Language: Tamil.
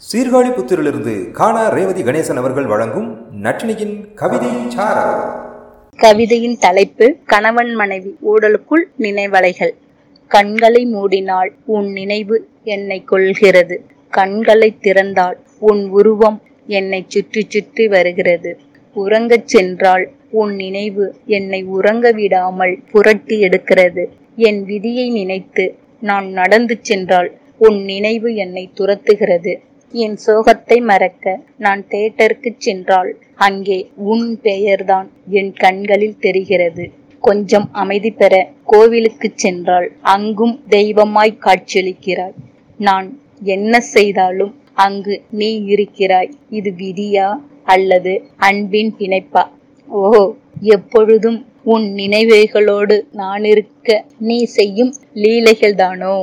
சீர்காழி புத்திரிலிருந்து காணா ரேவதி கணேசன் அவர்கள் வழங்கும் நட்டினியின் கவிதை கவிதையின் தலைப்பு கணவன் மனைவி ஊடலுக்குள் நினைவலைகள். கண்களை மூடினால் உன் நினைவு என்னை கொள்கிறது. கண்களை திறந்தால் உன் உருவம் என்னை சுற்றி சுற்றி வருகிறது. உறங்கச் சென்றால் உன் நினைவு என்னை உறங்க விடாமல் புரட்டி எடுக்கிறது. என் விதியை நினைத்து நான் நடந்து சென்றால் உன் நினைவு என்னை துரத்துகிறது. என் சோகத்தை மறக்க நான் தேட்டருக்கு சென்றால் அங்கே உன் பெயர்தான் என் கண்களில் தெரிகிறது. கொஞ்சம் அமைதி பெற கோவிலுக்கு சென்றால் அங்கும் தெய்வமாய் காட்சியளிக்கிறாய். நான் என்ன செய்தாலும் அங்கு நீ இருக்கிறாய். இது விதியா அல்லது அன்பின் பிணைப்பா? ஓ எப்பொழுதும் உன் நினைவுகளோடு நான் இருக்க நீ செய்யும் லீலைகள் தானோ